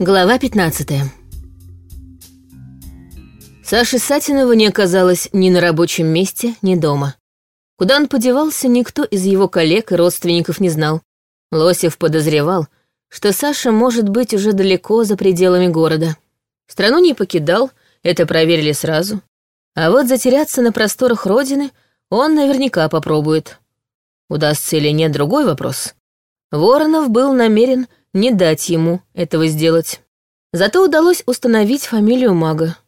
Глава 15 Саши Сатинова не оказалось ни на рабочем месте, ни дома. Куда он подевался, никто из его коллег и родственников не знал. Лосев подозревал, что Саша может быть уже далеко за пределами города. Страну не покидал, это проверили сразу. А вот затеряться на просторах родины он наверняка попробует. Удастся или нет, другой вопрос. Воронов был намерен не дать ему этого сделать. Зато удалось установить фамилию мага.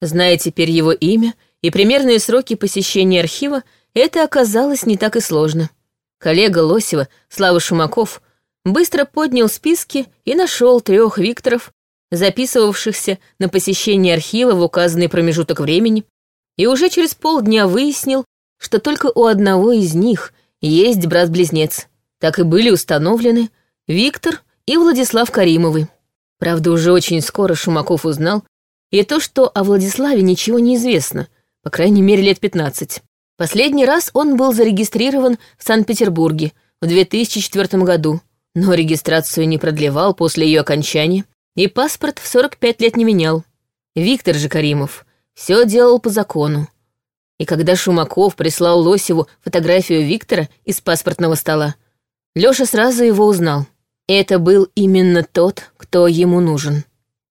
Зная теперь его имя и примерные сроки посещения архива, это оказалось не так и сложно. Коллега Лосева, Слава Шумаков, быстро поднял списки и нашел трех Викторов, записывавшихся на посещение архива в указанный промежуток времени, и уже через полдня выяснил, что только у одного из них есть брат-близнец. Так и были установлены Виктор и Владислав Каримовы. Правда, уже очень скоро Шумаков узнал и то, что о Владиславе ничего не известно, по крайней мере, лет 15. Последний раз он был зарегистрирован в Санкт-Петербурге в 2004 году, но регистрацию не продлевал после ее окончания и паспорт в 45 лет не менял. Виктор же Каримов все делал по закону. И когда Шумаков прислал Лосеву фотографию Виктора из паспортного стола, Лёша сразу его узнал. Это был именно тот, кто ему нужен.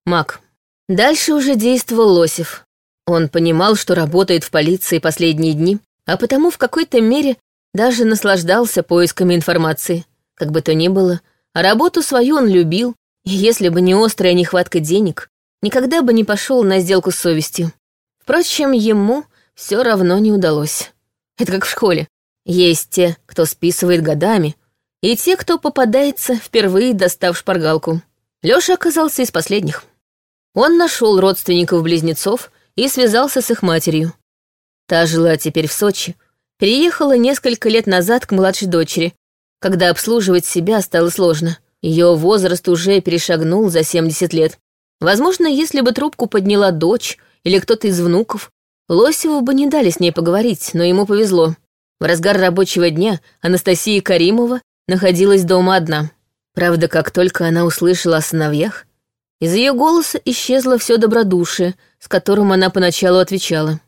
Мак. Дальше уже действовал Лосев. Он понимал, что работает в полиции последние дни, а потому в какой-то мере даже наслаждался поисками информации. Как бы то ни было, работу свою он любил, и если бы не острая нехватка денег, никогда бы не пошел на сделку с совестью. Впрочем, ему все равно не удалось. Это как в школе. Есть те, кто списывает годами, и те, кто попадается, впервые достав шпаргалку. Лёша оказался из последних. Он нашел родственников-близнецов и связался с их матерью. Та жила теперь в Сочи, переехала несколько лет назад к младшей дочери, когда обслуживать себя стало сложно. Ее возраст уже перешагнул за 70 лет. Возможно, если бы трубку подняла дочь или кто-то из внуков, Лосеву бы не дали с ней поговорить, но ему повезло. В разгар рабочего дня Анастасия Каримова находилась дома одна. Правда, как только она услышала о сыновьях, из ее голоса исчезло все добродушие, с которым она поначалу отвечала.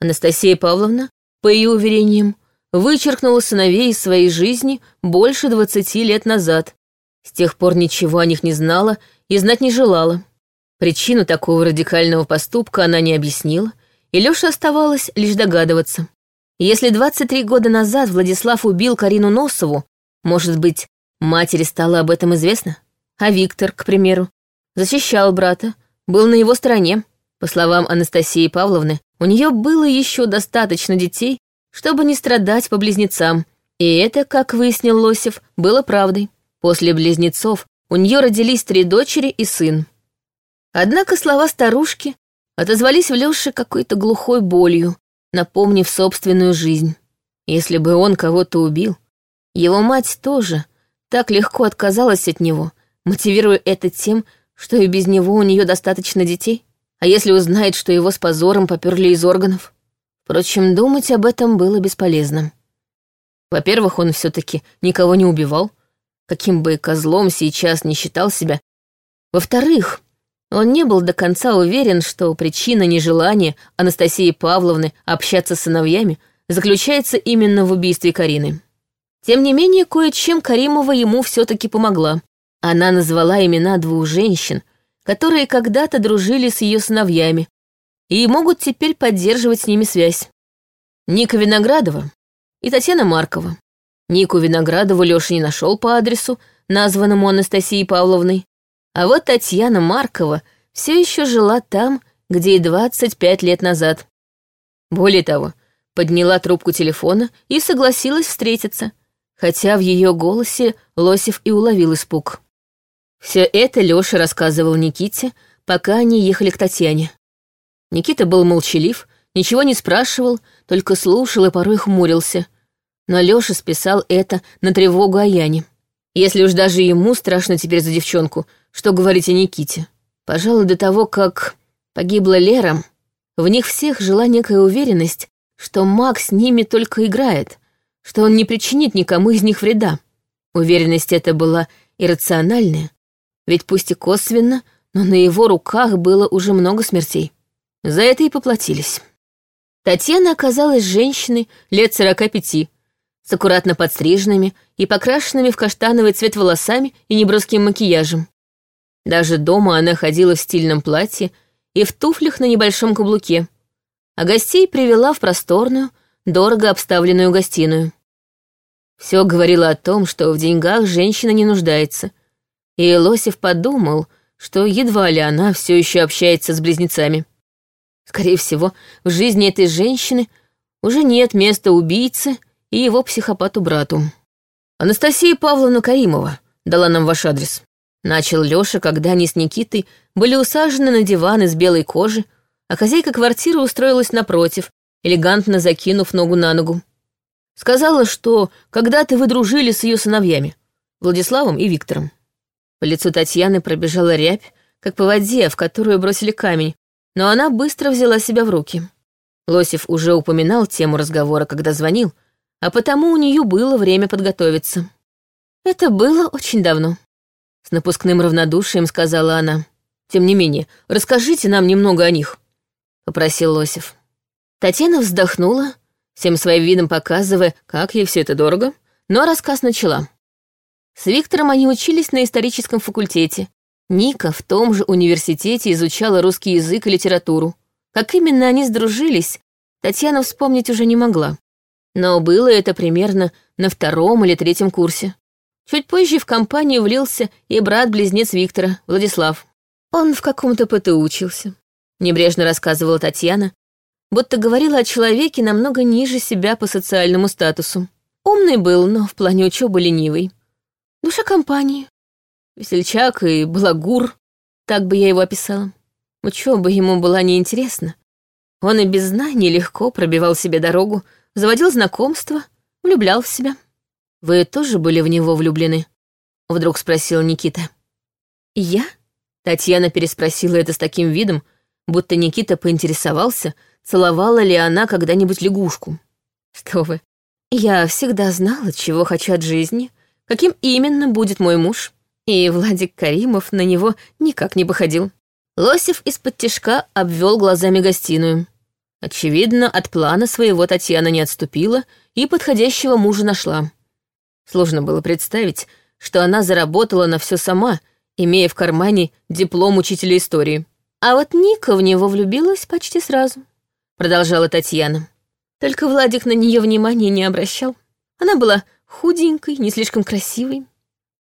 Анастасия Павловна, по ее уверениям, вычеркнула сыновей из своей жизни больше двадцати лет назад. С тех пор ничего о них не знала и знать не желала. Причину такого радикального поступка она не объяснила, и Лёше оставалось лишь догадываться. Если 23 года назад Владислав убил Карину Носову, может быть, матери стало об этом известно? А Виктор, к примеру, защищал брата, был на его стороне. По словам Анастасии Павловны, у нее было еще достаточно детей, чтобы не страдать по близнецам. И это, как выяснил Лосев, было правдой. После близнецов у нее родились три дочери и сын. Однако слова старушки отозвались в Лёше какой-то глухой болью, напомнив собственную жизнь. Если бы он кого-то убил, его мать тоже так легко отказалась от него, мотивируя это тем, что и без него у нее достаточно детей. А если узнает, что его с позором поперли из органов? Впрочем, думать об этом было бесполезно. Во-первых, он все-таки никого не убивал, каким бы козлом сейчас не считал себя. Во-вторых, он не был до конца уверен, что причина нежелания Анастасии Павловны общаться с сыновьями заключается именно в убийстве Карины. Тем не менее, кое-чем Каримова ему все-таки помогла. Она назвала имена двух женщин, которые когда-то дружили с ее сыновьями и могут теперь поддерживать с ними связь. Ника Виноградова и Татьяна Маркова. Нику Виноградову Лёша не нашел по адресу, названному Анастасией Павловной, а вот Татьяна Маркова все еще жила там, где и 25 лет назад. Более того, подняла трубку телефона и согласилась встретиться — хотя в ее голосе Лосев и уловил испуг. Все это Лёша рассказывал Никите, пока они ехали к Татьяне. Никита был молчалив, ничего не спрашивал, только слушал и порой хмурился. Но Лёша списал это на тревогу о Яне. Если уж даже ему страшно теперь за девчонку, что говорить о Никите. Пожалуй, до того, как погибла Лера, в них всех жила некая уверенность, что Макс с ними только играет, что он не причинит никому из них вреда. Уверенность эта была иррациональная, Ведь пусть и косвенно, но на его руках было уже много смертей. За это и поплатились. Татьяна оказалась женщиной лет сорока пяти, с аккуратно подстриженными и покрашенными в каштановый цвет волосами и неброским макияжем. Даже дома она ходила в стильном платье и в туфлях на небольшом каблуке, а гостей привела в просторную, дорого обставленную гостиную. Все говорило о том, что в деньгах женщина не нуждается, и Лосев подумал, что едва ли она все еще общается с близнецами. Скорее всего, в жизни этой женщины уже нет места убийце и его психопату-брату. «Анастасия Павловна Каримова дала нам ваш адрес», — начал Лёша, когда они с Никитой были усажены на диван из белой кожи, а хозяйка квартиры устроилась напротив, элегантно закинув ногу на ногу. Сказала, что когда-то вы дружили с ее сыновьями, Владиславом и Виктором. По лицу Татьяны пробежала рябь, как по воде, в которую бросили камень, но она быстро взяла себя в руки. Лосев уже упоминал тему разговора, когда звонил, а потому у нее было время подготовиться. Это было очень давно. С напускным равнодушием сказала она. Тем не менее, расскажите нам немного о них, попросил Лосев. Татьяна вздохнула, всем своим видом показывая, как ей все это дорого, но рассказ начала. С Виктором они учились на историческом факультете. Ника в том же университете изучала русский язык и литературу. Как именно они сдружились, Татьяна вспомнить уже не могла. Но было это примерно на втором или третьем курсе. Чуть позже в компанию влился и брат-близнец Виктора, Владислав. Он в каком-то ПТУ учился. Небрежно рассказывала Татьяна, будто говорила о человеке намного ниже себя по социальному статусу. Умный был, но в плане учебы ленивый. Душа компании. Весельчак и балагур, так бы я его описала. Учеба ему была неинтересна. Он и без знаний легко пробивал себе дорогу, заводил знакомства, влюблял в себя. «Вы тоже были в него влюблены?» — вдруг спросил Никита. «Я?» — Татьяна переспросила это с таким видом, будто Никита поинтересовался, целовала ли она когда-нибудь лягушку. «Что вы, я всегда знала, чего хочу от жизни, каким именно будет мой муж, и Владик Каримов на него никак не походил». Лосев из-под тишка обвел глазами гостиную. Очевидно, от плана своего Татьяна не отступила и подходящего мужа нашла. Сложно было представить, что она заработала на все сама, имея в кармане диплом учителя истории. А вот Ника в него влюбилась почти сразу, продолжала Татьяна. Только Владик на нее внимания не обращал. Она была худенькой, не слишком красивой.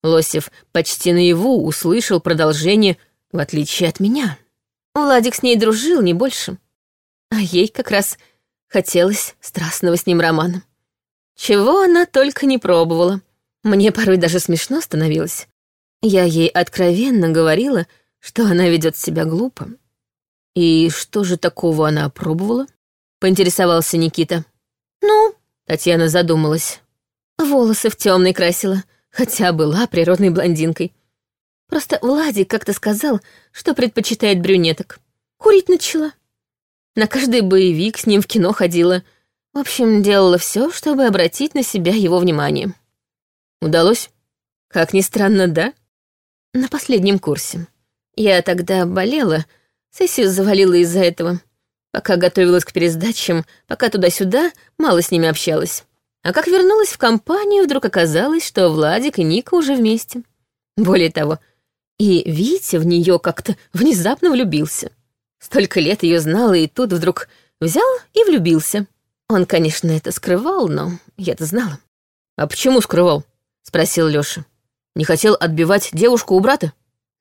Лосев почти наяву услышал продолжение, в отличие от меня. Владик с ней дружил, не больше. А ей как раз хотелось страстного с ним романа. Чего она только не пробовала. Мне порой даже смешно становилось. Я ей откровенно говорила, что она ведет себя глупо. И что же такого она пробовала? Поинтересовался Никита. Ну, Татьяна задумалась. Волосы в темный красила, хотя была природной блондинкой. Просто Владик как-то сказал, что предпочитает брюнеток. Курить начала. На каждый боевик с ним в кино ходила. В общем, делала все, чтобы обратить на себя его внимание. Удалось? Как ни странно, да? На последнем курсе. Я тогда болела, сессию завалила из-за этого. Пока готовилась к пересдачам, пока туда-сюда, мало с ними общалась. А как вернулась в компанию, вдруг оказалось, что Владик и Ника уже вместе. Более того, и Витя в нее как-то внезапно влюбился. Столько лет ее знала, и тут вдруг взял и влюбился. Он, конечно, это скрывал, но я-то знала. «А почему скрывал?» — спросил Лёша. «Не хотел отбивать девушку у брата?»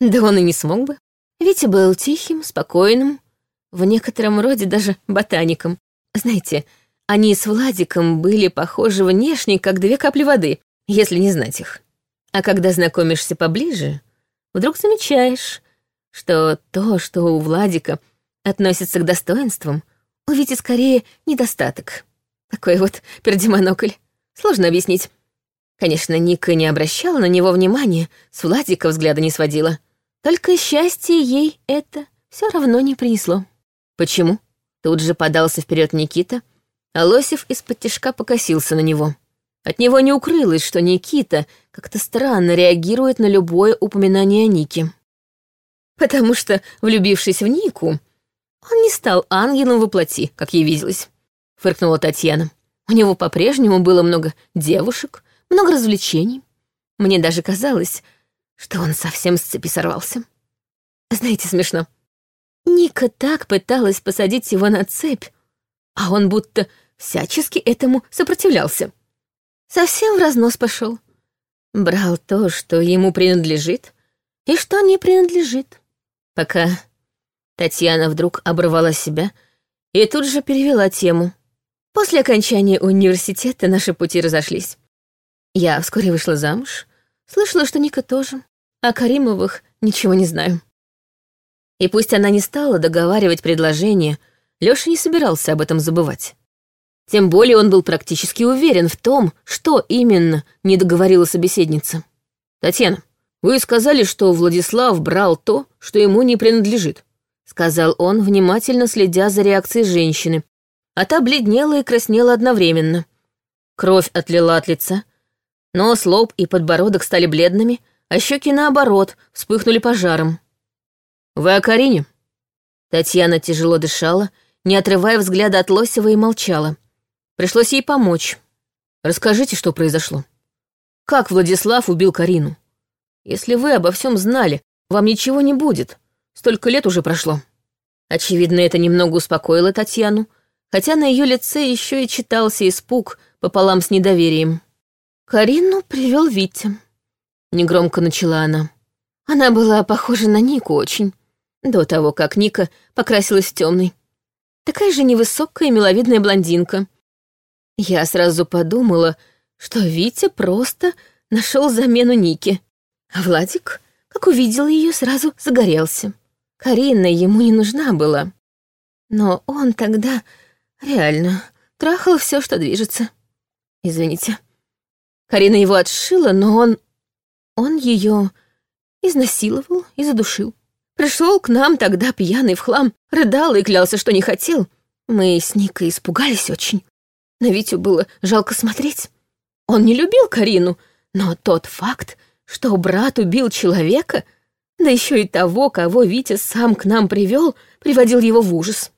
Да он и не смог бы. Витя был тихим, спокойным, в некотором роде даже ботаником. Знаете, они с Владиком были похожи внешне, как две капли воды, если не знать их. А когда знакомишься поближе, вдруг замечаешь, что то, что у Владика относится к достоинствам, у Вити скорее недостаток. Такой вот пердемонокль. Сложно объяснить. Конечно, Ника не обращала на него внимания, с Владика взгляда не сводила. Только счастье ей это все равно не принесло. Почему? Тут же подался вперед Никита, а Лосев из-под тяжка покосился на него. От него не укрылось, что Никита, как-то странно реагирует на любое упоминание о Нике. Потому что, влюбившись в Нику, он не стал ангелом во плоти, как ей виделось, фыркнула Татьяна. У него по-прежнему было много девушек, много развлечений. Мне даже казалось, что он совсем с цепи сорвался. Знаете, смешно. Ника так пыталась посадить его на цепь, а он будто всячески этому сопротивлялся. Совсем в разнос пошел. Брал то, что ему принадлежит, и что не принадлежит. Пока Татьяна вдруг оборвала себя и тут же перевела тему. После окончания университета наши пути разошлись. Я вскоре вышла замуж, слышала, что Ника тоже, а Каримовых ничего не знаю. И пусть она не стала договаривать предложение, Лёша не собирался об этом забывать. Тем более он был практически уверен в том, что именно не договорила собеседница. «Татьяна, вы сказали, что Владислав брал то, что ему не принадлежит», сказал он, внимательно следя за реакцией женщины, а та бледнела и краснела одновременно. Кровь отлила от лица, нос, лоб и подбородок стали бледными, а щеки, наоборот, вспыхнули пожаром. «Вы о Карине?» Татьяна тяжело дышала, не отрывая взгляда от Лосева и молчала. Пришлось ей помочь. «Расскажите, что произошло. Как Владислав убил Карину? Если вы обо всем знали, вам ничего не будет. Столько лет уже прошло». Очевидно, это немного успокоило Татьяну, хотя на ее лице еще и читался испуг пополам с недоверием. «Карину привел Витя», — негромко начала она. Она была похожа на Нику очень, до того, как Ника покрасилась в темный. Такая же невысокая и миловидная блондинка. Я сразу подумала, что Витя просто нашел замену Ники, а Владик, как увидел ее, сразу загорелся. Карина ему не нужна была. Но он тогда Реально, трахал все, что движется. Извините. Карина его отшила, но он... Он ее изнасиловал и задушил. Пришел к нам тогда пьяный в хлам, рыдал и клялся, что не хотел. Мы с Никой испугались очень. На Витю было жалко смотреть. Он не любил Карину, но тот факт, что брат убил человека, да еще и того, кого Витя сам к нам привел, приводил его в ужас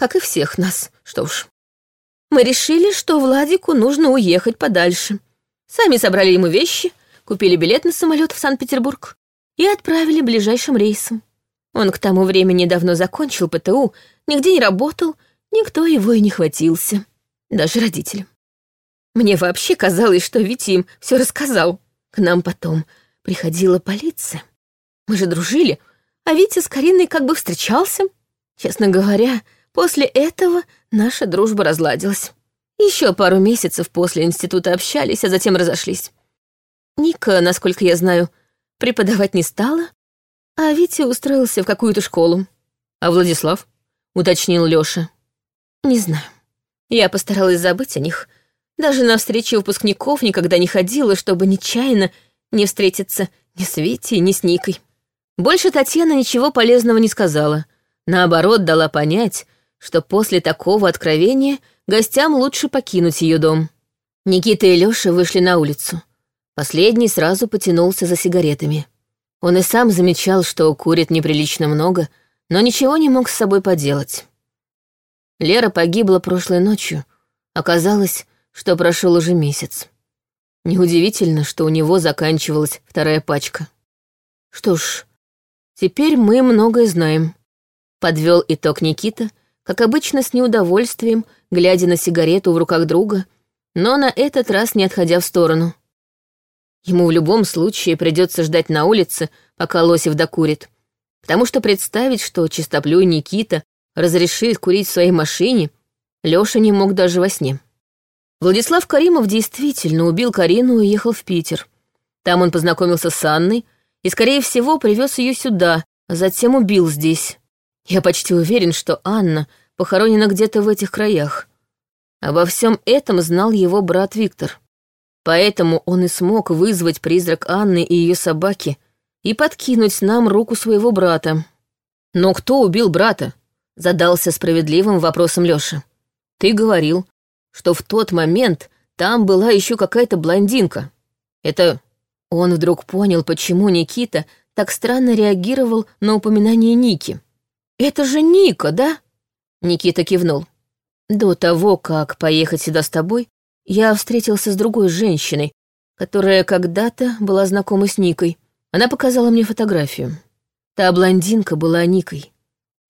как и всех нас. Что ж, мы решили, что Владику нужно уехать подальше. Сами собрали ему вещи, купили билет на самолет в Санкт-Петербург и отправили ближайшим рейсом. Он к тому времени давно закончил ПТУ, нигде не работал, никто его и не хватился, даже родители. Мне вообще казалось, что Витя им все рассказал. К нам потом приходила полиция. Мы же дружили, а Витя с Кариной как бы встречался. Честно говоря, После этого наша дружба разладилась. Еще пару месяцев после института общались, а затем разошлись. Ника, насколько я знаю, преподавать не стала, а Витя устроился в какую-то школу. А Владислав? Уточнил Лёша. Не знаю. Я постаралась забыть о них. Даже на встречи выпускников никогда не ходила, чтобы нечаянно не встретиться ни с Витей, ни с Никой. Больше Татьяна ничего полезного не сказала. Наоборот, дала понять, что после такого откровения гостям лучше покинуть ее дом. Никита и Лёша вышли на улицу. Последний сразу потянулся за сигаретами. Он и сам замечал, что курит неприлично много, но ничего не мог с собой поделать. Лера погибла прошлой ночью. Оказалось, что прошел уже месяц. Неудивительно, что у него заканчивалась вторая пачка. Что ж, теперь мы многое знаем. Подвел итог Никита, как обычно с неудовольствием, глядя на сигарету в руках друга, но на этот раз не отходя в сторону. Ему в любом случае придется ждать на улице, пока Лосев докурит, потому что представить, что чистоплюй Никита разрешит курить в своей машине, Лёша не мог даже во сне. Владислав Каримов действительно убил Карину и уехал в Питер. Там он познакомился с Анной и, скорее всего, привез ее сюда, а затем убил здесь. Я почти уверен, что Анна похоронена где-то в этих краях. Обо всем этом знал его брат Виктор. Поэтому он и смог вызвать призрак Анны и ее собаки и подкинуть нам руку своего брата. Но кто убил брата? Задался справедливым вопросом Лёша. Ты говорил, что в тот момент там была еще какая-то блондинка. Это Он вдруг понял, почему Никита так странно реагировал на упоминание Ники. «Это же Ника, да?» Никита кивнул. «До того, как поехать сюда с тобой, я встретился с другой женщиной, которая когда-то была знакома с Никой. Она показала мне фотографию. Та блондинка была Никой.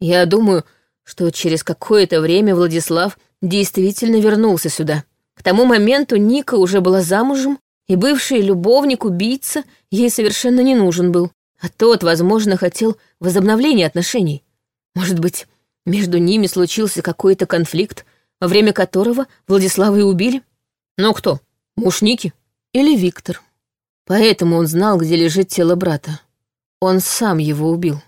Я думаю, что через какое-то время Владислав действительно вернулся сюда. К тому моменту Ника уже была замужем, и бывший любовник-убийца ей совершенно не нужен был. А тот, возможно, хотел возобновления отношений. Может быть, между ними случился какой-то конфликт, во время которого Владислава и убили? Но кто? Муж Ники? Или Виктор? Поэтому он знал, где лежит тело брата. Он сам его убил.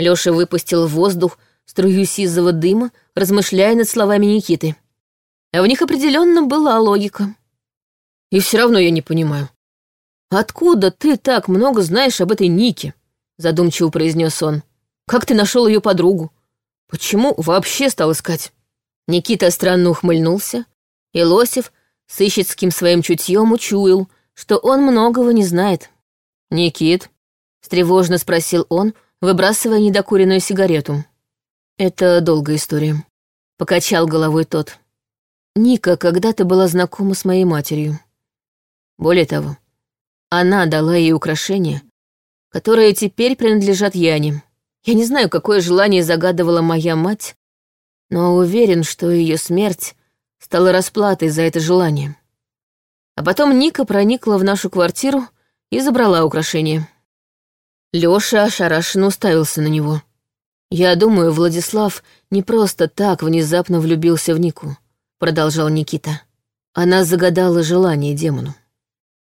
Лёша выпустил в воздух струю сизого дыма, размышляя над словами Никиты. А в них определенно была логика. И все равно я не понимаю. «Откуда ты так много знаешь об этой Нике?» задумчиво произнес он. «Как ты нашел ее подругу? Почему вообще стал искать?» Никита странно ухмыльнулся, и Лосев с ищецким своим чутьем учуял, что он многого не знает. «Никит?» — встревожно спросил он, выбрасывая недокуренную сигарету. «Это долгая история», — покачал головой тот. «Ника когда-то была знакома с моей матерью. Более того, она дала ей украшения, которые теперь принадлежат Яне. Я не знаю, какое желание загадывала моя мать, но уверен, что ее смерть стала расплатой за это желание. А потом Ника проникла в нашу квартиру и забрала украшение. Лёша ошарашенно уставился на него. «Я думаю, Владислав не просто так внезапно влюбился в Нику», — продолжал Никита. Она загадала желание демону.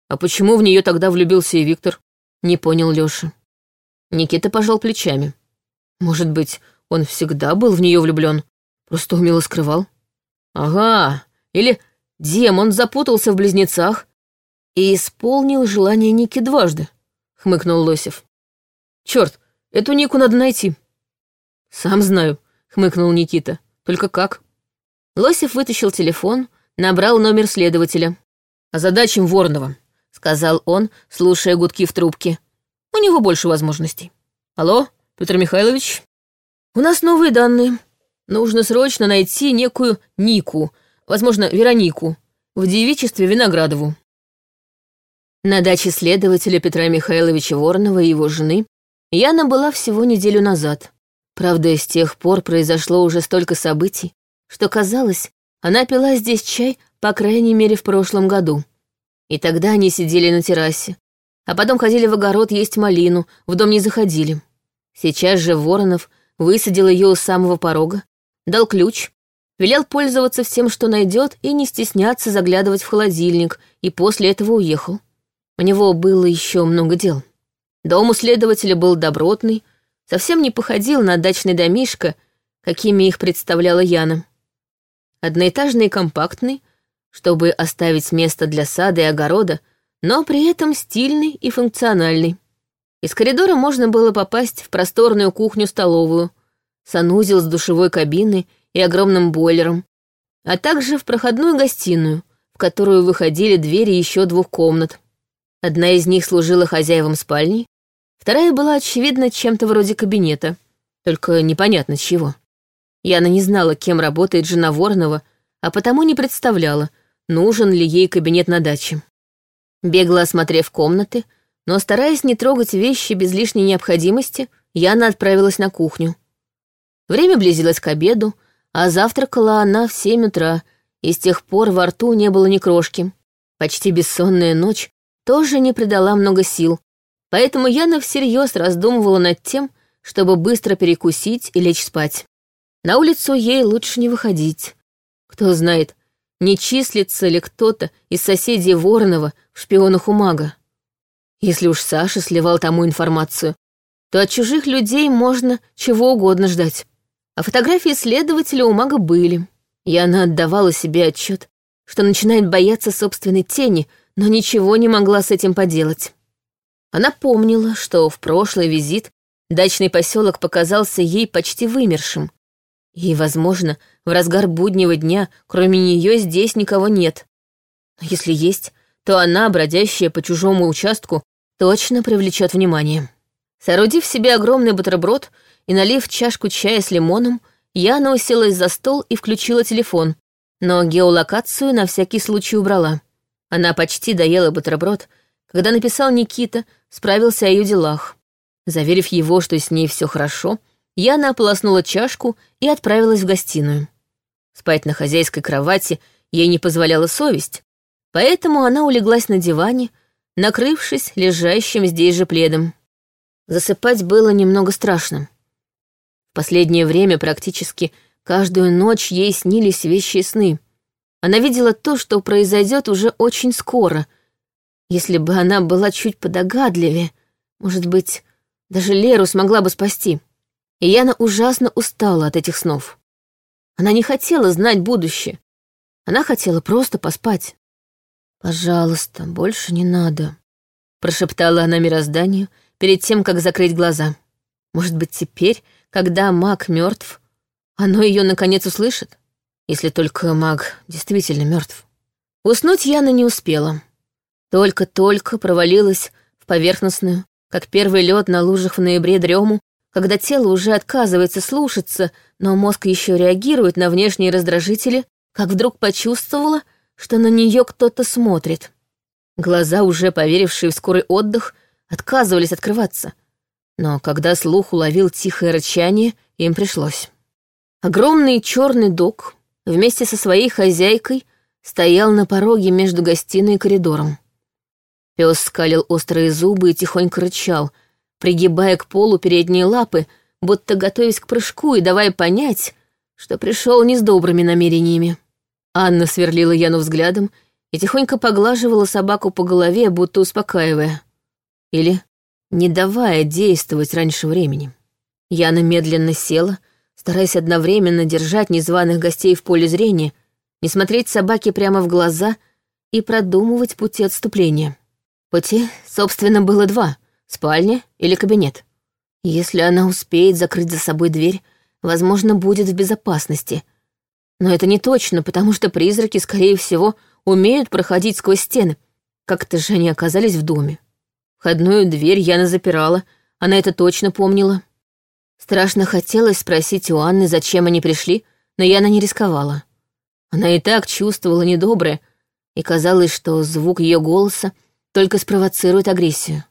«А почему в нее тогда влюбился и Виктор?» — не понял Лёша. Никита пожал плечами. «Может быть, он всегда был в нее влюблен, просто умело скрывал?» «Ага, или демон запутался в близнецах и исполнил желание Ники дважды», — хмыкнул Лосев. «Черт, эту Нику надо найти». «Сам знаю», — хмыкнул Никита. «Только как?» Лосев вытащил телефон, набрал номер следователя. «Озадачим Воронова», — сказал он, слушая гудки в трубке. «У него больше возможностей». «Алло, Петр Михайлович?» «У нас новые данные. Нужно срочно найти некую Нику, возможно, Веронику, в девичестве Виноградову». На даче следователя Петра Михайловича Воронова и его жены Яна была всего неделю назад. Правда, с тех пор произошло уже столько событий, что казалось, она пила здесь чай, по крайней мере, в прошлом году. И тогда они сидели на террасе, а потом ходили в огород есть малину, в дом не заходили. Сейчас же Воронов высадил ее у самого порога, дал ключ, велел пользоваться всем, что найдет, и не стесняться заглядывать в холодильник, и после этого уехал. У него было еще много дел. Дом у следователя был добротный, совсем не походил на дачный домишко, какими их представляла Яна. Одноэтажный и компактный, чтобы оставить место для сада и огорода, но при этом стильный и функциональный. Из коридора можно было попасть в просторную кухню-столовую, санузел с душевой кабиной и огромным бойлером, а также в проходную гостиную, в которую выходили двери еще двух комнат. Одна из них служила хозяевам спальни, Вторая была, очевидно, чем-то вроде кабинета, только непонятно чего. Яна не знала, кем работает жена Воронова, а потому не представляла, нужен ли ей кабинет на даче. Бегло осмотрев комнаты, но стараясь не трогать вещи без лишней необходимости, Яна отправилась на кухню. Время близилось к обеду, а завтракала она в семь утра, и с тех пор во рту не было ни крошки. Почти бессонная ночь тоже не придала много сил, Поэтому Яна всерьез раздумывала над тем, чтобы быстро перекусить и лечь спать. На улицу ей лучше не выходить. Кто знает, не числится ли кто-то из соседей Воронова в шпионах у мага. Если уж Саша сливал тому информацию, то от чужих людей можно чего угодно ждать. А фотографии следователя у мага были. Яна отдавала себе отчет, что начинает бояться собственной тени, но ничего не могла с этим поделать. Она помнила, что в прошлый визит дачный поселок показался ей почти вымершим. И, возможно, в разгар буднего дня, кроме нее, здесь никого нет. Но если есть, то она, бродящая по чужому участку, точно привлечет внимание. Соорудив себе огромный бутерброд и налив чашку чая с лимоном, Яна уселась за стол и включила телефон, но геолокацию на всякий случай убрала. Она почти доела бутерброд, когда написал Никита, справился о ее делах. Заверив его, что с ней все хорошо, Яна ополоснула чашку и отправилась в гостиную. Спать на хозяйской кровати ей не позволяла совесть, поэтому она улеглась на диване, накрывшись лежащим здесь же пледом. Засыпать было немного страшно. Последнее время практически каждую ночь ей снились вещи сны. Она видела то, что произойдет уже очень скоро. Если бы она была чуть подогадливее, может быть, даже Леру смогла бы спасти. И Яна ужасно устала от этих снов. Она не хотела знать будущее. Она хотела просто поспать. «Пожалуйста, больше не надо», — прошептала она мирозданию перед тем, как закрыть глаза. «Может быть, теперь, когда маг мертв, оно ее наконец услышит? Если только маг действительно мертв. Уснуть Яна не успела. Только-только провалилась в поверхностную, как первый лед на лужах в ноябре дрему, когда тело уже отказывается слушаться, но мозг еще реагирует на внешние раздражители, как вдруг почувствовала, что на нее кто-то смотрит. Глаза, уже поверившие в скорый отдых, отказывались открываться. Но когда слух уловил тихое рычание, им пришлось. Огромный черный док вместе со своей хозяйкой стоял на пороге между гостиной и коридором. Пес скалил острые зубы и тихонько рычал, пригибая к полу передние лапы, будто готовясь к прыжку и давая понять, что пришел не с добрыми намерениями. Анна сверлила Яну взглядом и тихонько поглаживала собаку по голове, будто успокаивая. Или не давая действовать раньше времени. Яна медленно села, стараясь одновременно держать незваных гостей в поле зрения, не смотреть собаке прямо в глаза и продумывать пути отступления. Пути, собственно, было два — спальня или кабинет. Если она успеет закрыть за собой дверь, возможно, будет в безопасности. Но это не точно, потому что призраки, скорее всего, умеют проходить сквозь стены. Как-то же они оказались в доме. Входную дверь Яна запирала, она это точно помнила. Страшно хотелось спросить у Анны, зачем они пришли, но Яна не рисковала. Она и так чувствовала недоброе, и казалось, что звук ее голоса только спровоцирует агрессию.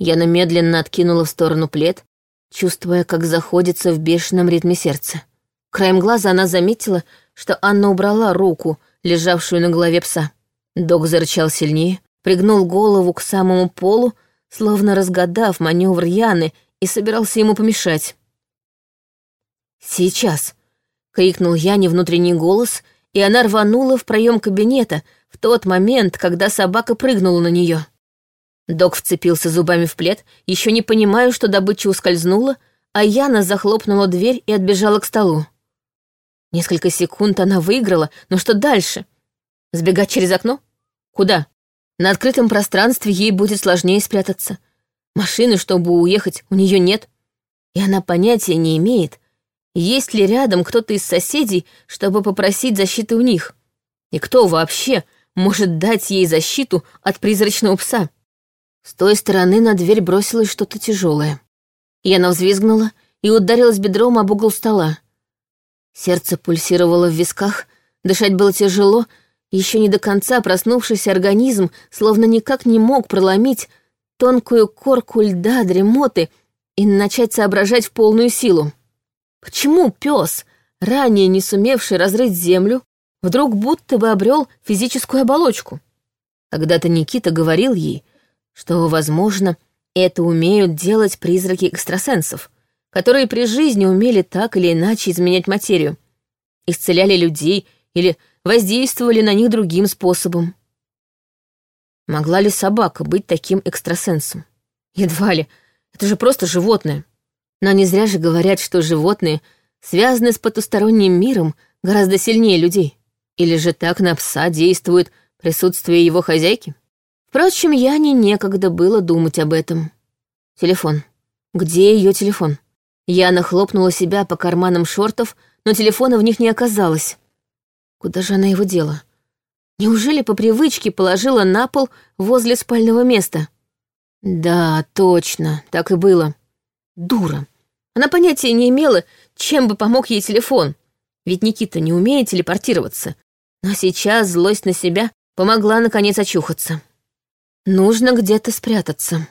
Яна медленно откинула в сторону плед, чувствуя, как заходится в бешеном ритме сердца. Краем глаза она заметила, что Анна убрала руку, лежавшую на голове пса. Дог зарычал сильнее, пригнул голову к самому полу, словно разгадав маневр Яны и собирался ему помешать. «Сейчас!» — крикнул Яне внутренний голос, и она рванула в проем кабинета, в тот момент, когда собака прыгнула на нее. Док вцепился зубами в плед, еще не понимая, что добыча ускользнула, а Яна захлопнула дверь и отбежала к столу. Несколько секунд она выиграла, но что дальше? Сбегать через окно? Куда? На открытом пространстве ей будет сложнее спрятаться. Машины, чтобы уехать, у нее нет. И она понятия не имеет, есть ли рядом кто-то из соседей, чтобы попросить защиты у них. И кто вообще может дать ей защиту от призрачного пса. С той стороны на дверь бросилось что-то тяжелое. Яна взвизгнула и ударилась бедром об угол стола. Сердце пульсировало в висках, дышать было тяжело, еще не до конца проснувшийся организм словно никак не мог проломить тонкую корку льда дремоты и начать соображать в полную силу. Почему пес, ранее не сумевший разрыть землю, вдруг будто бы обрел физическую оболочку. Когда-то Никита говорил ей, что, возможно, это умеют делать призраки экстрасенсов, которые при жизни умели так или иначе изменять материю, исцеляли людей или воздействовали на них другим способом. Могла ли собака быть таким экстрасенсом? Едва ли. Это же просто животное. Но не зря же говорят, что животные связаны с потусторонним миром гораздо сильнее людей. Или же так на пса действует присутствие его хозяйки? Впрочем, Яне некогда было думать об этом. Телефон. Где ее телефон? Яна хлопнула себя по карманам шортов, но телефона в них не оказалось. Куда же она его дела? Неужели по привычке положила на пол возле спального места? Да, точно, так и было. Дура. Она понятия не имела, чем бы помог ей телефон. Ведь Никита не умеет телепортироваться. Но сейчас злость на себя помогла наконец очухаться. Нужно где-то спрятаться.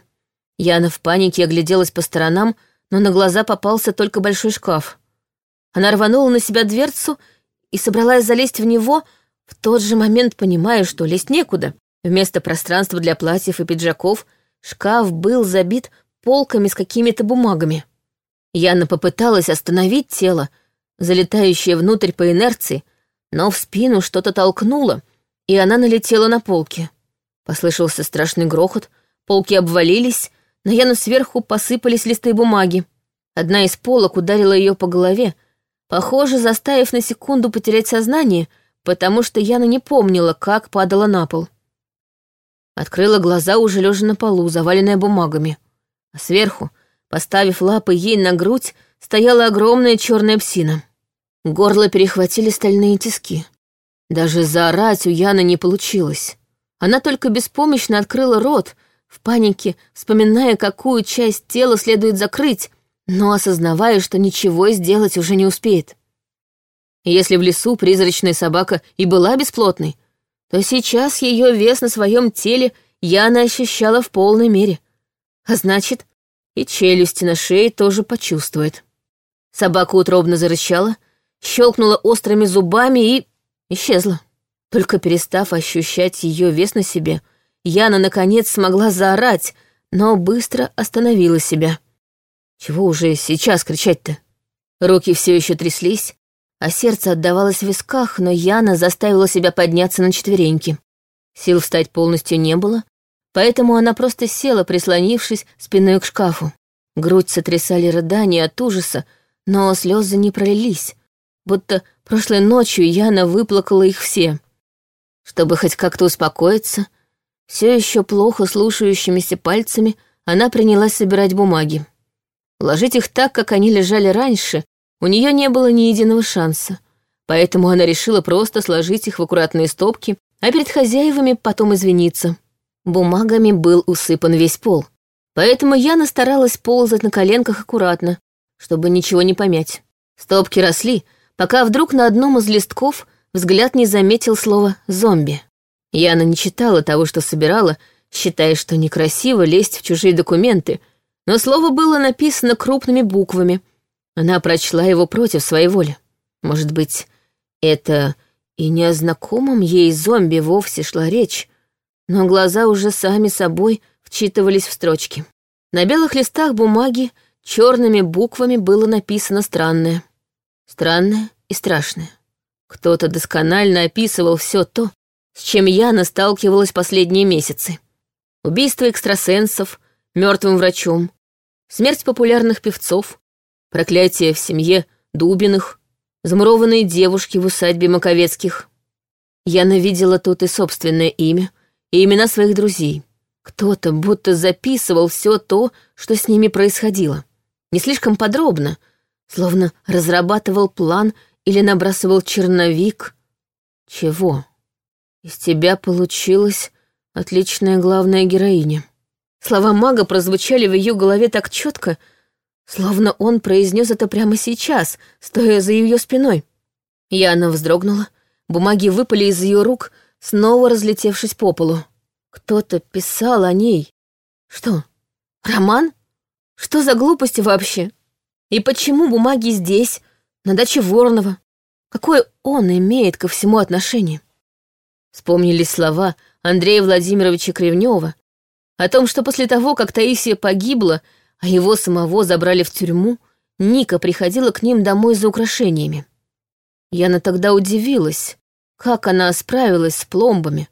Яна в панике огляделась по сторонам, но на глаза попался только большой шкаф. Она рванула на себя дверцу и собралась залезть в него, в тот же момент понимая, что лезть некуда. Вместо пространства для платьев и пиджаков шкаф был забит полками с какими-то бумагами. Яна попыталась остановить тело, залетающее внутрь по инерции, но в спину что-то толкнуло, и она налетела на полки. Послышался страшный грохот, полки обвалились, на Яну сверху посыпались листы бумаги. Одна из полок ударила ее по голове, похоже, заставив на секунду потерять сознание, потому что Яна не помнила, как падала на пол. Открыла глаза, уже лежа на полу, заваленная бумагами. А сверху, поставив лапы ей на грудь, стояла огромная черная псина. Горло перехватили стальные тиски. Даже заорать у Яны не получилось. Она только беспомощно открыла рот, в панике, вспоминая, какую часть тела следует закрыть, но осознавая, что ничего сделать уже не успеет. Если в лесу призрачная собака и была бесплотной, то сейчас ее вес на своем теле Яна ощущала в полной мере. А значит, и челюсти на шее тоже почувствует. Собака утробно зарычала, щелкнула острыми зубами и исчезла. Только перестав ощущать ее вес на себе, Яна, наконец, смогла заорать, но быстро остановила себя. Чего уже сейчас кричать-то? Руки все еще тряслись, а сердце отдавалось в висках, но Яна заставила себя подняться на четвереньки. Сил встать полностью не было, поэтому она просто села, прислонившись спиной к шкафу. Грудь сотрясали рыдания от ужаса, но слезы не пролились, будто прошлой ночью Яна выплакала их все. Чтобы хоть как-то успокоиться, все еще плохо слушающимися пальцами она принялась собирать бумаги. Ложить их так, как они лежали раньше, у нее не было ни единого шанса, поэтому она решила просто сложить их в аккуратные стопки, а перед хозяевами потом извиниться. Бумагами был усыпан весь пол, поэтому Яна старалась ползать на коленках аккуратно, чтобы ничего не помять. Стопки росли, пока вдруг на одном из листков взгляд не заметил слово «зомби». Яна не читала того, что собирала, считая, что некрасиво лезть в чужие документы, но слово было написано крупными буквами. Она прочла его против своей воли. Может быть, это и не о знакомом ей зомби вовсе шла речь, но глаза уже сами собой вчитывались в строчки. На белых листах бумаги черными буквами было написано странное. Странное и страшное. Кто-то досконально описывал все то, с чем Яна сталкивалась последние месяцы. Убийство экстрасенсов, мертвым врачом, смерть популярных певцов, проклятие в семье Дубиных, замурованные девушки в усадьбе Маковецких. Яна видела тут и собственное имя, и имена своих друзей. Кто-то будто записывал все то, что с ними происходило. Не слишком подробно, словно разрабатывал план или набрасывал черновик. Чего? Из тебя получилась отличная главная героиня. Слова мага прозвучали в ее голове так четко, словно он произнес это прямо сейчас, стоя за ее спиной. Яна вздрогнула, бумаги выпали из ее рук, снова разлетевшись по полу. Кто-то писал о ней. Что, роман? Что за глупости вообще? И почему бумаги здесь, на даче Воронова? Какое он имеет ко всему отношение? Вспомнились слова Андрея Владимировича Кривнева о том, что после того, как Таисия погибла, а его самого забрали в тюрьму, Ника приходила к ним домой за украшениями. Яна тогда удивилась, как она справилась с пломбами.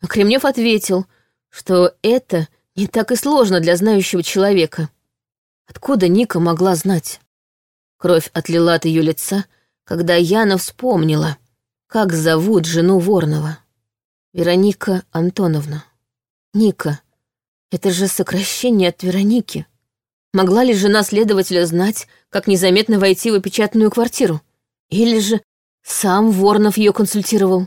А Кремнев ответил, что это не так и сложно для знающего человека. Откуда Ника могла знать? Кровь отлила от ее лица, когда Яна вспомнила, как зовут жену Ворнова. Вероника Антоновна. Ника. Это же сокращение от Вероники. Могла ли жена следователя знать, как незаметно войти в опечатанную квартиру? Или же сам Воронов ее консультировал?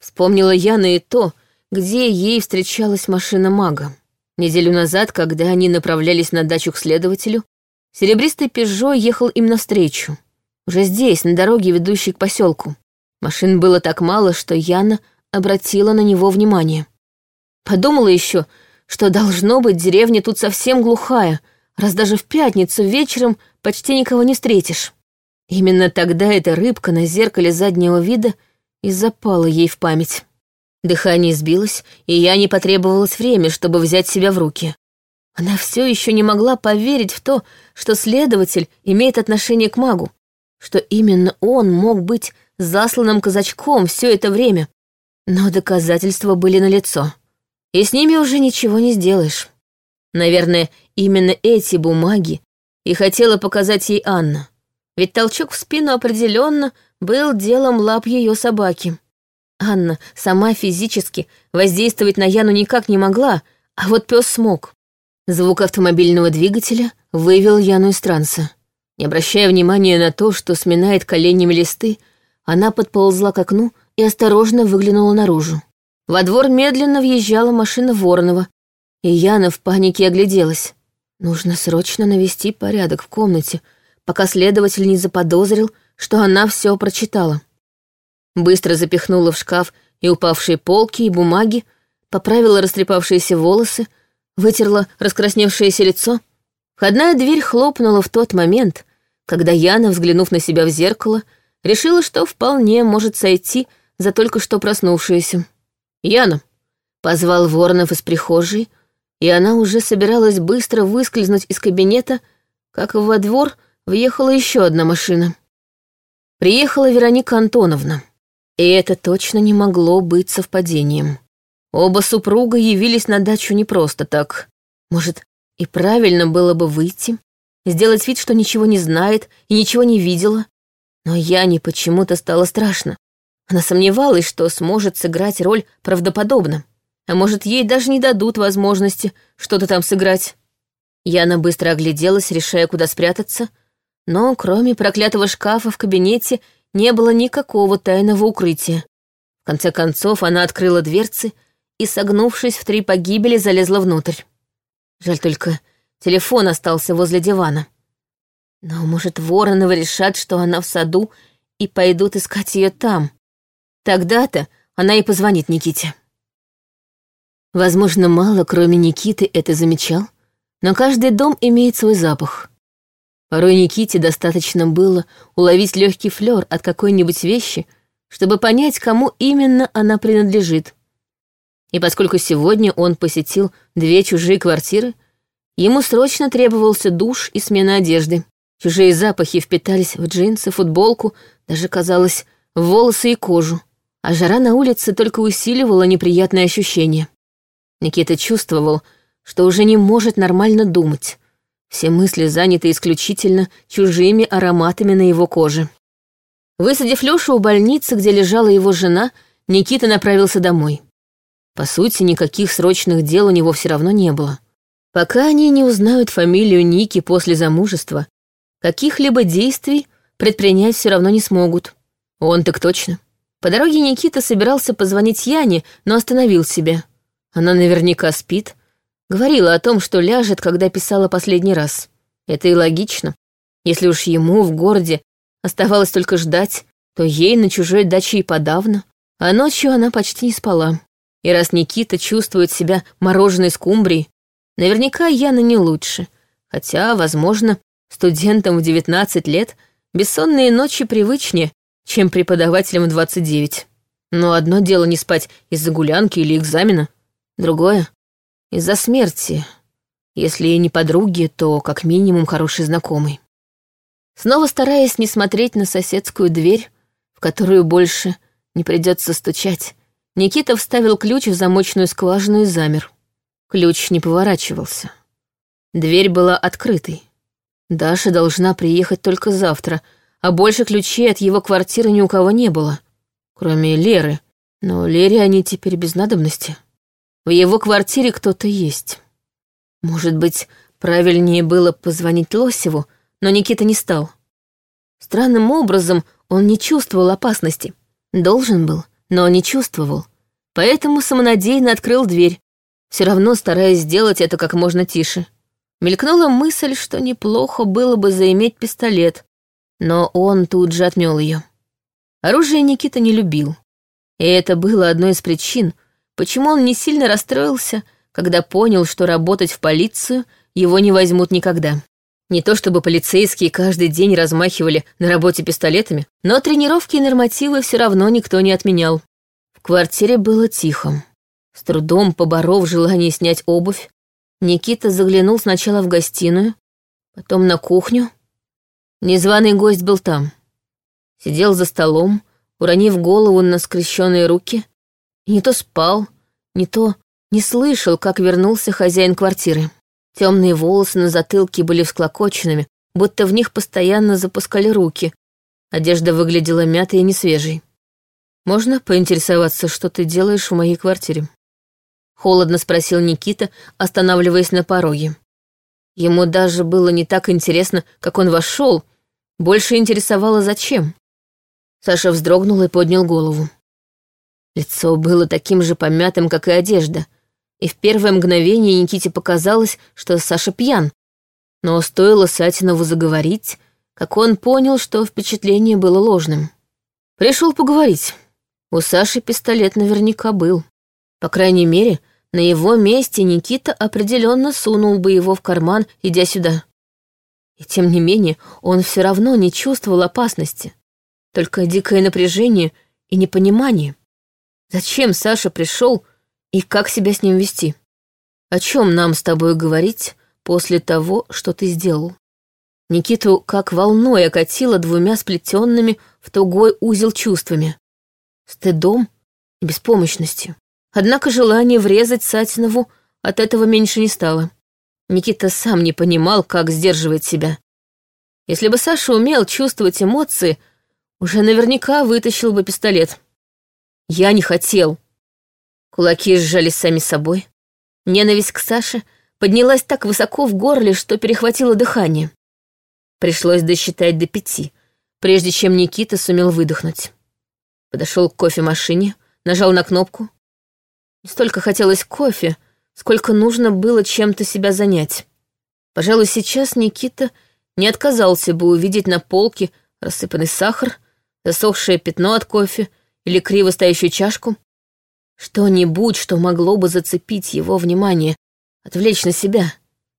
Вспомнила Яна и то, где ей встречалась машина мага. Неделю назад, когда они направлялись на дачу к следователю, серебристый «Пежо» ехал им навстречу. Уже здесь, на дороге, ведущей к поселку. Машин было так мало, что Яна обратила на него внимание. Подумала еще, что должно быть деревня тут совсем глухая, раз даже в пятницу вечером почти никого не встретишь. Именно тогда эта рыбка на зеркале заднего вида и запала ей в память. Дыхание сбилось, и я не потребовалось время, чтобы взять себя в руки. Она все еще не могла поверить в то, что следователь имеет отношение к магу, что именно он мог быть засланным казачком все это время. Но доказательства были налицо, и с ними уже ничего не сделаешь. Наверное, именно эти бумаги и хотела показать ей Анна, ведь толчок в спину определенно был делом лап ее собаки. Анна сама физически воздействовать на Яну никак не могла, а вот пес смог. Звук автомобильного двигателя вывел Яну из транса. Не обращая внимания на то, что сминает коленями листы, она подползла к окну и осторожно выглянула наружу. Во двор медленно въезжала машина Воронова, и Яна в панике огляделась. Нужно срочно навести порядок в комнате, пока следователь не заподозрил, что она все прочитала быстро запихнула в шкаф и упавшие полки, и бумаги, поправила растрепавшиеся волосы, вытерла раскрасневшееся лицо. Входная дверь хлопнула в тот момент, когда Яна, взглянув на себя в зеркало, решила, что вполне может сойти за только что проснувшуюся. «Яна!» — позвал Воронов из прихожей, и она уже собиралась быстро выскользнуть из кабинета, как во двор въехала еще одна машина. Приехала Вероника Антоновна. И это точно не могло быть совпадением. Оба супруга явились на дачу не просто так. Может, и правильно было бы выйти, сделать вид, что ничего не знает и ничего не видела. Но я не почему-то стало страшно. Она сомневалась, что сможет сыграть роль правдоподобно. А может, ей даже не дадут возможности что-то там сыграть. Яна быстро огляделась, решая, куда спрятаться, но кроме проклятого шкафа в кабинете не было никакого тайного укрытия. В конце концов она открыла дверцы и, согнувшись в три погибели, залезла внутрь. Жаль только, телефон остался возле дивана. Но, может, Вороновы решат, что она в саду, и пойдут искать ее там. Тогда-то она и позвонит Никите. Возможно, мало, кроме Никиты, это замечал, но каждый дом имеет свой запах. Порой Никите достаточно было уловить легкий флер от какой-нибудь вещи, чтобы понять, кому именно она принадлежит. И поскольку сегодня он посетил две чужие квартиры, ему срочно требовался душ и смена одежды. Чужие запахи впитались в джинсы, футболку, даже, казалось, в волосы и кожу. А жара на улице только усиливала неприятное ощущение. Никита чувствовал, что уже не может нормально думать. Все мысли заняты исключительно чужими ароматами на его коже. Высадив Лёшу у больницы, где лежала его жена, Никита направился домой. По сути, никаких срочных дел у него все равно не было. Пока они не узнают фамилию Ники после замужества, каких-либо действий предпринять все равно не смогут. Он так точно. По дороге Никита собирался позвонить Яне, но остановил себя. Она наверняка спит, Говорила о том, что ляжет, когда писала последний раз. Это и логично. Если уж ему в городе оставалось только ждать, то ей на чужой даче и подавно. А ночью она почти не спала. И раз Никита чувствует себя мороженой скумбрией, наверняка Яна не лучше. Хотя, возможно, студентам в 19 лет бессонные ночи привычнее, чем преподавателям в 29. Но одно дело не спать из-за гулянки или экзамена, другое из-за смерти. Если и не подруги, то как минимум хороший знакомый. Снова стараясь не смотреть на соседскую дверь, в которую больше не придется стучать, Никита вставил ключ в замочную скважину и замер. Ключ не поворачивался. Дверь была открытой. Даша должна приехать только завтра, а больше ключей от его квартиры ни у кого не было, кроме Леры. Но Лере они теперь без надобности. В его квартире кто-то есть. Может быть, правильнее было позвонить Лосеву, но Никита не стал. Странным образом он не чувствовал опасности. Должен был, но не чувствовал. Поэтому самонадеянно открыл дверь, все равно стараясь сделать это как можно тише. Мелькнула мысль, что неплохо было бы заиметь пистолет, но он тут же отмел ее. Оружие Никита не любил. И это было одной из причин, почему он не сильно расстроился, когда понял, что работать в полицию его не возьмут никогда. Не то чтобы полицейские каждый день размахивали на работе пистолетами, но тренировки и нормативы все равно никто не отменял. В квартире было тихо. С трудом поборов желание снять обувь, Никита заглянул сначала в гостиную, потом на кухню. Незваный гость был там. Сидел за столом, уронив голову на скрещенные руки, и не то спал, не то не слышал, как вернулся хозяин квартиры. Темные волосы на затылке были всклокоченными, будто в них постоянно запускали руки. Одежда выглядела мятой и несвежей. «Можно поинтересоваться, что ты делаешь в моей квартире?» Холодно спросил Никита, останавливаясь на пороге. Ему даже было не так интересно, как он вошел, больше интересовало, зачем. Саша вздрогнул и поднял голову. Лицо было таким же помятым, как и одежда, и в первое мгновение Никите показалось, что Саша пьян. Но стоило Сатинову заговорить, как он понял, что впечатление было ложным. Пришел поговорить. У Саши пистолет наверняка был. По крайней мере, на его месте Никита определенно сунул бы его в карман, идя сюда. И тем не менее, он все равно не чувствовал опасности. Только дикое напряжение и непонимание. Зачем Саша пришел и как себя с ним вести? О чем нам с тобой говорить после того, что ты сделал? Никиту как волной окатило двумя сплетенными в тугой узел чувствами. Стыдом и беспомощностью. Однако желание врезать Сатинову от этого меньше не стало. Никита сам не понимал, как сдерживать себя. Если бы Саша умел чувствовать эмоции, уже наверняка вытащил бы пистолет. Я не хотел. Кулаки сжались сами собой. Ненависть к Саше поднялась так высоко в горле, что перехватило дыхание. Пришлось досчитать до пяти, прежде чем Никита сумел выдохнуть. Подошел к кофемашине, нажал на кнопку, столько хотелось кофе, сколько нужно было чем-то себя занять. Пожалуй, сейчас Никита не отказался бы увидеть на полке рассыпанный сахар, засохшее пятно от кофе или криво стоящую чашку. Что-нибудь, что могло бы зацепить его внимание, отвлечь на себя.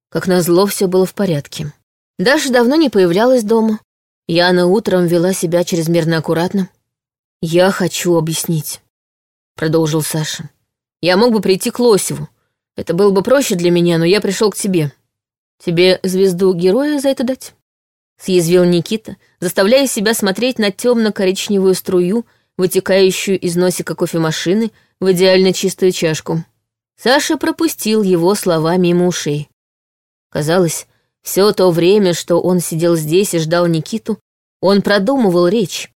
Как назло, все было в порядке. Даша давно не появлялась дома. Яна утром вела себя чрезмерно аккуратно. «Я хочу объяснить», — продолжил Саша. Я мог бы прийти к Лосеву. Это было бы проще для меня, но я пришел к тебе. Тебе звезду героя за это дать?» Съязвил Никита, заставляя себя смотреть на темно-коричневую струю, вытекающую из носика кофемашины в идеально чистую чашку. Саша пропустил его слова мимо ушей. Казалось, все то время, что он сидел здесь и ждал Никиту, он продумывал речь,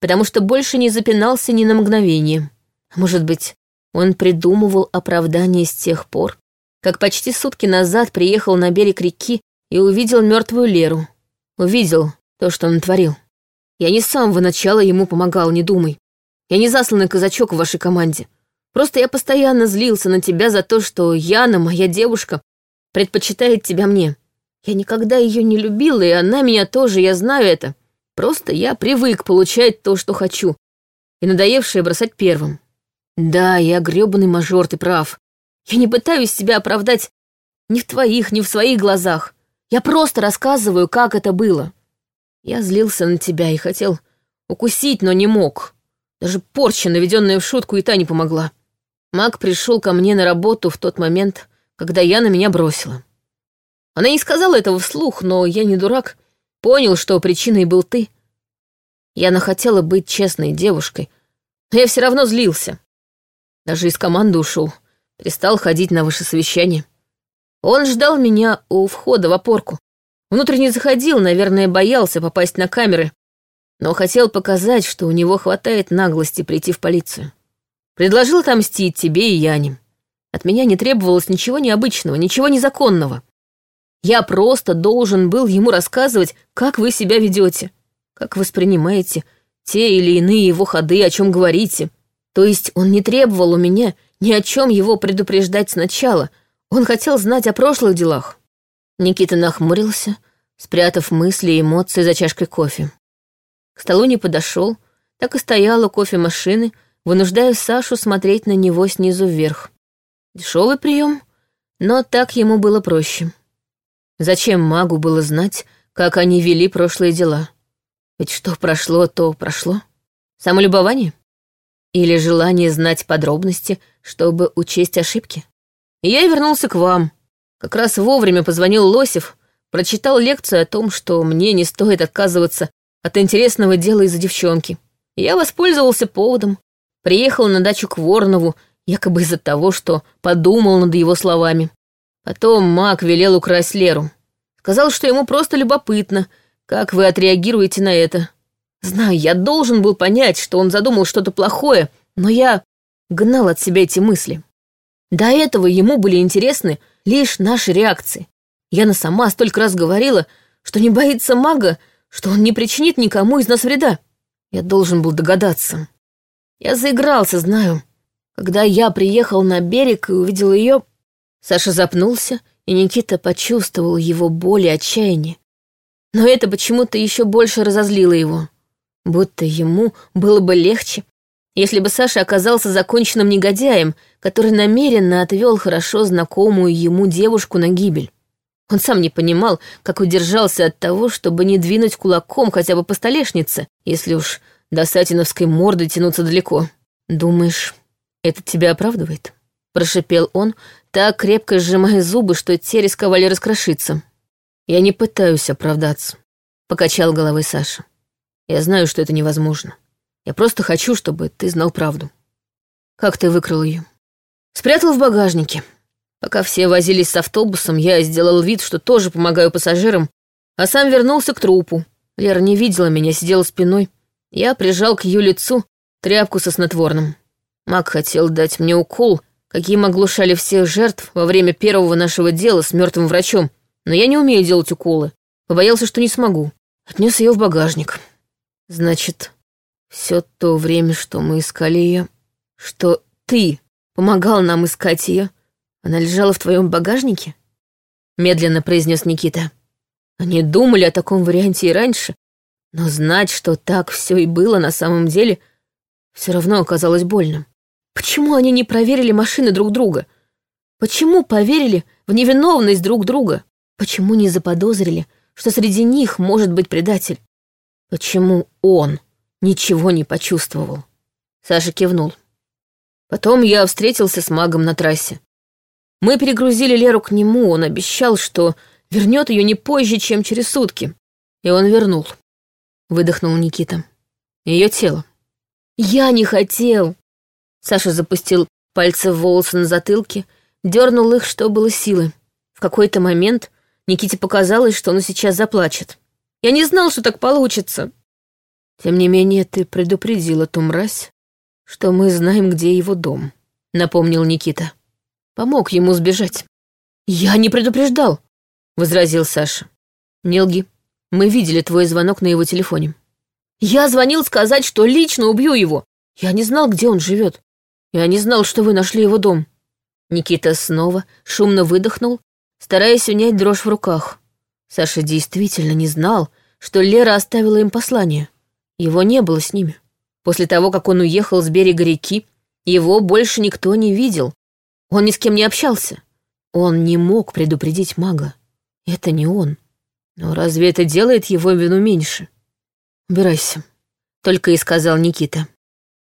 потому что больше не запинался ни на мгновение. Может быть, он придумывал оправдание с тех пор, как почти сутки назад приехал на берег реки и увидел мертвую Леру. Увидел то, что он натворил. Я не с самого начала ему помогал, не думай. Я не засланный казачок в вашей команде. Просто я постоянно злился на тебя за то, что Яна, моя девушка, предпочитает тебя мне. Я никогда ее не любила, и она меня тоже, я знаю это. Просто я привык получать то, что хочу, и надоевшее бросать первым. Да, я грёбаный мажор, ты прав. Я не пытаюсь себя оправдать ни в твоих, ни в своих глазах. Я просто рассказываю, как это было. Я злился на тебя и хотел укусить, но не мог. Даже порча, наведенная в шутку, и та не помогла. Маг пришел ко мне на работу в тот момент, когда я на меня бросила. Она не сказала этого вслух, но я не дурак, понял, что причиной был ты. Яна хотела быть честной девушкой, но я все равно злился. Даже из команды ушел. Перестал ходить на ваше совещание. Он ждал меня у входа в опорку. Внутрь не заходил, наверное, боялся попасть на камеры, но хотел показать, что у него хватает наглости прийти в полицию. Предложил отомстить тебе и Яне. От меня не требовалось ничего необычного, ничего незаконного. Я просто должен был ему рассказывать, как вы себя ведете, как воспринимаете те или иные его ходы, о чем говорите. То есть он не требовал у меня ни о чем его предупреждать сначала. Он хотел знать о прошлых делах. Никита нахмурился, спрятав мысли и эмоции за чашкой кофе. К столу не подошел, так и стояла кофемашины, вынуждая Сашу смотреть на него снизу вверх. Дешевый прием, но так ему было проще. Зачем магу было знать, как они вели прошлые дела? Ведь что прошло, то прошло. Самолюбование? Или желание знать подробности, чтобы учесть ошибки? Я вернулся к вам. Как раз вовремя позвонил Лосев, прочитал лекцию о том, что мне не стоит отказываться от интересного дела из-за девчонки. Я воспользовался поводом, приехал на дачу к Воронову, якобы из-за того, что подумал над его словами. Потом маг велел украсть Леру. Сказал, что ему просто любопытно, как вы отреагируете на это. Знаю, я должен был понять, что он задумал что-то плохое, но я гнал от себя эти мысли. До этого ему были интересны лишь наши реакции. Яна сама столько раз говорила, что не боится мага, что он не причинит никому из нас вреда. Я должен был догадаться. Я заигрался, знаю. Когда я приехал на берег и увидел ее, Саша запнулся, и Никита почувствовал его боль и отчаяние. Но это почему-то еще больше разозлило его. Будто ему было бы легче, если бы Саша оказался законченным негодяем, который намеренно отвел хорошо знакомую ему девушку на гибель. Он сам не понимал, как удержался от того, чтобы не двинуть кулаком хотя бы по столешнице, если уж до сатиновской морды тянуться далеко. «Думаешь, это тебя оправдывает?» — прошипел он, так крепко сжимая зубы, что те рисковали раскрошиться. «Я не пытаюсь оправдаться», — покачал головой Саша. «Я знаю, что это невозможно. Я просто хочу, чтобы ты знал правду. Как ты выкрал ее? Спрятал в багажнике. Пока все возились с автобусом, я сделал вид, что тоже помогаю пассажирам, а сам вернулся к трупу. Лера не видела меня, сидела спиной. Я прижал к ее лицу тряпку со снотворным. Мак хотел дать мне укол, каким оглушали всех жертв во время первого нашего дела с мертвым врачом, но я не умею делать уколы. Побоялся, что не смогу. Отнес ее в багажник. Значит, все то время, что мы искали ее, что ты помогал нам искать ее, она лежала в твоем багажнике? Медленно произнес Никита. Они думали о таком варианте и раньше, но знать, что так все и было на самом деле, все равно оказалось больно. Почему они не проверили машины друг друга? Почему поверили в невиновность друг друга? Почему не заподозрили, что среди них может быть предатель? Почему он ничего не почувствовал? Саша кивнул. Потом я встретился с магом на трассе. Мы перегрузили Леру к нему, он обещал, что вернет ее не позже, чем через сутки. И он вернул. Выдохнул Никита. Ее тело. Я не хотел. Саша запустил пальцы в волосы на затылке, дернул их, что было силы. В какой-то момент Никите показалось, что он сейчас заплачет. Я не знал, что так получится. Тем не менее, ты предупредила ту мразь, что мы знаем, где его дом, напомнил Никита. Помог ему сбежать. «Я не предупреждал», — возразил Саша. «Не лги. Мы видели твой звонок на его телефоне». «Я звонил сказать, что лично убью его. Я не знал, где он живет. Я не знал, что вы нашли его дом». Никита снова шумно выдохнул, стараясь унять дрожь в руках. Саша действительно не знал, что Лера оставила им послание. Его не было с ними. После того, как он уехал с берега реки, его больше никто не видел, он ни с кем не общался. Он не мог предупредить мага. Это не он. Но разве это делает его вину меньше? Убирайся, только и сказал Никита.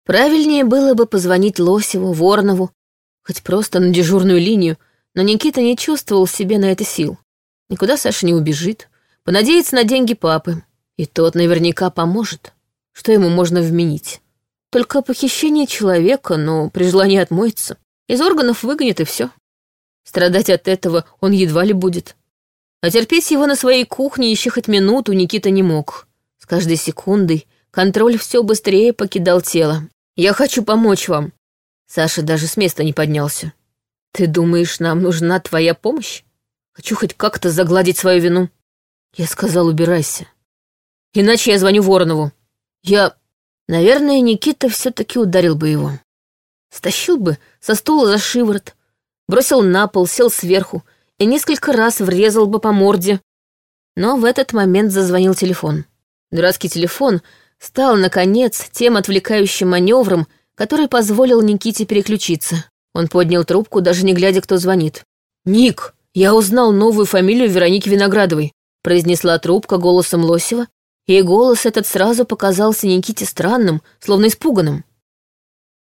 Правильнее было бы позвонить Лосеву, Воронову, хоть просто на дежурную линию, но Никита не чувствовал себе на это сил. Никуда Саша не убежит, понадеется на деньги папы, и тот наверняка поможет. Что ему можно вменить? Только похищение человека, но при желании отмоется. Из органов выгонят и все. Страдать от этого он едва ли будет. А терпеть его на своей кухне еще хоть минуту Никита не мог. С каждой секундой контроль все быстрее покидал тело. «Я хочу помочь вам». Саша даже с места не поднялся. «Ты думаешь, нам нужна твоя помощь? Хочу хоть как-то загладить свою вину». Я сказал, убирайся. Иначе я звоню Воронову. Я... Наверное, Никита все таки ударил бы его. Стащил бы со стула за шиворот, бросил на пол, сел сверху и несколько раз врезал бы по морде. Но в этот момент зазвонил телефон. Дурацкий телефон стал, наконец, тем отвлекающим маневром, который позволил Никите переключиться. Он поднял трубку, даже не глядя, кто звонит. «Ник, я узнал новую фамилию Вероники Виноградовой», произнесла трубка голосом Лосева, и голос этот сразу показался Никите странным, словно испуганным.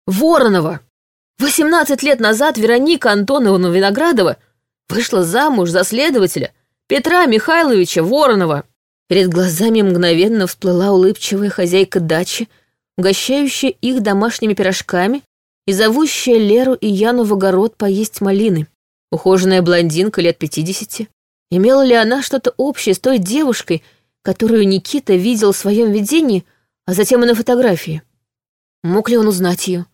«Воронова! Восемнадцать лет назад Вероника Антоновна Виноградова вышла замуж за следователя Петра Михайловича Воронова!» Перед глазами мгновенно всплыла улыбчивая хозяйка дачи, угощающая их домашними пирожками и зовущая Леру и Яну в огород поесть малины. Ухоженная блондинка лет пятидесяти. Имела ли она что-то общее с той девушкой, которую Никита видел в своем видении, а затем и на фотографии? Мог ли он узнать ее?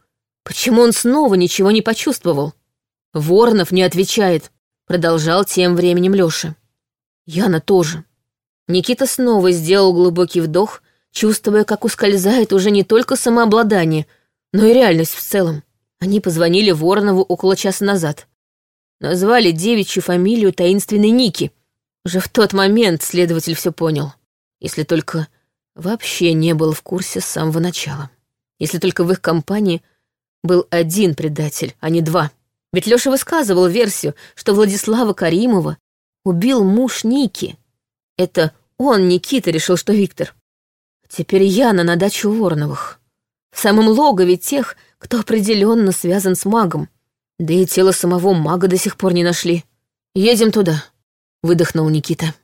Почему он снова ничего не почувствовал? Воронов не отвечает, продолжал тем временем Лёша. Яна тоже. Никита снова сделал глубокий вдох, чувствуя, как ускользает уже не только самообладание, но и реальность в целом. Они позвонили Воронову около часа назад. Назвали девичью фамилию таинственной Ники. Уже в тот момент следователь все понял. Если только вообще не был в курсе с самого начала. Если только в их компании был один предатель, а не два. Ведь Лёша высказывал версию, что Владислава Каримова убил муж Ники — это он, Никита, решил, что Виктор. Теперь Яна на дачу Вороновых. В самом логове тех, кто определенно связан с магом. Да и тело самого мага до сих пор не нашли. Едем туда, выдохнул Никита.